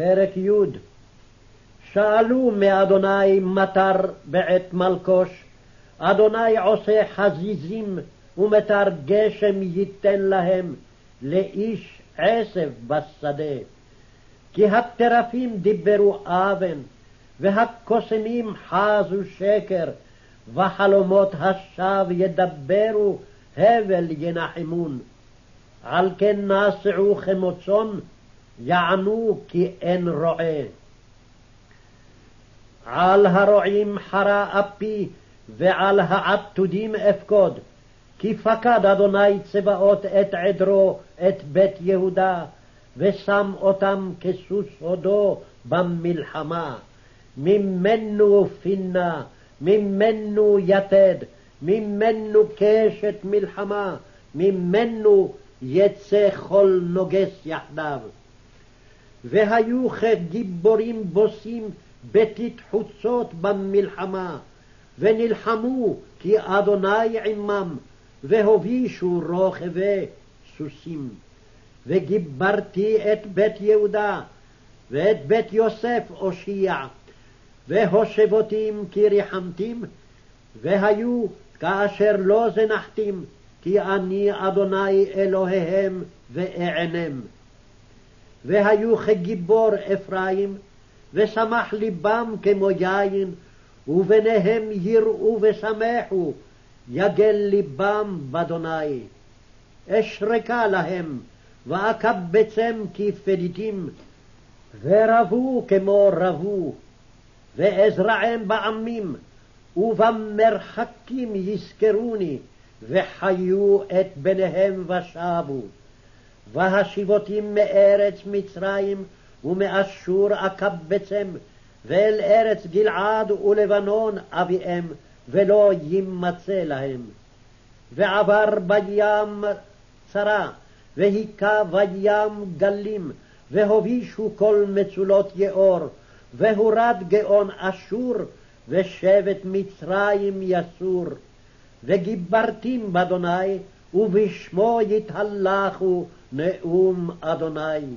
פרק י' שאלו מאדוני מטר בעת מלקוש, אדוני עושה חזיזים ומטר גשם ייתן להם, לאיש עשב בשדה. כי הטרפים דיברו אבן, והקוסמים חזו שקר, וחלומות השווא ידברו, הבל ינחמון. על כן נסעו כמוצאן, יענו כי אין רועה. על הרועים חרה אפי, ועל העתודים אפקוד. כי פקד אדוני צבאות את עדרו, את בית יהודה, ושם אותם כסוס הודו במלחמה. ממנו פינה, ממנו יתד, ממנו קשת מלחמה, ממנו יצא כל נוגס יחדיו. והיו כגיבורים בוסים בתית חוצות במלחמה, ונלחמו כי אדוני עמם, והובישו רוכבי סוסים. וגיברתי את בית יהודה, ואת בית יוסף אושיע, והושבותים כי ריחמתים, והיו כאשר לא זנחתים, כי אני אדוני אלוהיהם ואענם. והיו כגיבור אפרים, ושמח ליבם כמו יין, ובניהם יראו ושמחו, יגל ליבם באדוני. אשרקה להם, ואקבצם כפליטים, ורבו כמו רבו, ואזרעם בעמים, ובמרחקים יזכרוני, וחיו את בניהם ושבו. והשיבותים מארץ מצרים ומאשור אקבצם, ואל ארץ גלעד ולבנון אביהם, ולא יימצא להם. ועבר בים צרה, והיכה בים גלים, והובישו כל מצולות יאור, והורד גאון אשור, ושבט מצרים יסור. וגיברתים באדוני, ובשמו יתהלכו נאום אדוני.